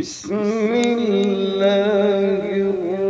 بسم الله الرحمن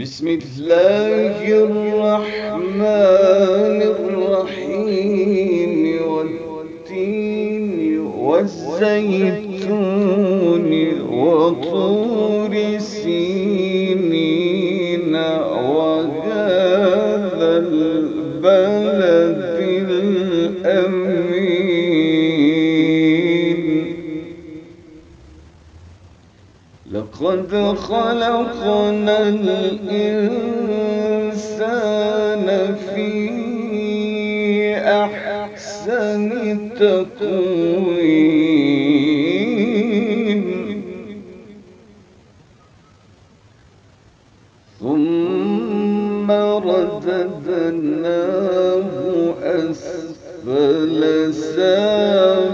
بسم الله الرحمن الرحيم والتين والزيتون وطور سينين لقد خلقنا الإنسان في أحسن تقويم. ثم رددناه أسفل سافلين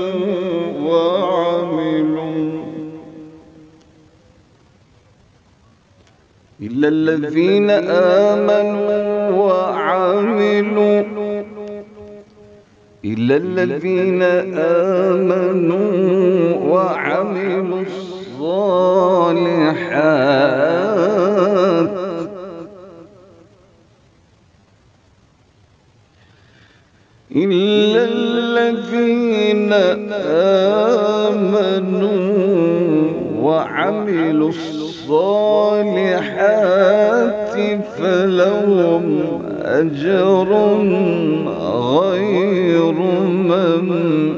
إلا الذين آمنوا وعملوا. إلا الذين آمنوا وعملوا الصالحات. إلا الذين آمنوا وعملوا الصالحات فلهم أجر غير ممنون.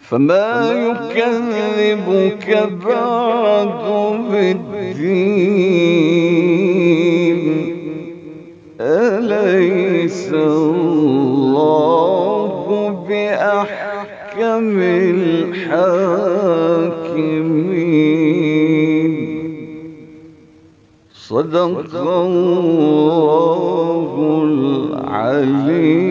فما يكذبك بعد بالدين. أليس الحاكمين. صدق الله العلي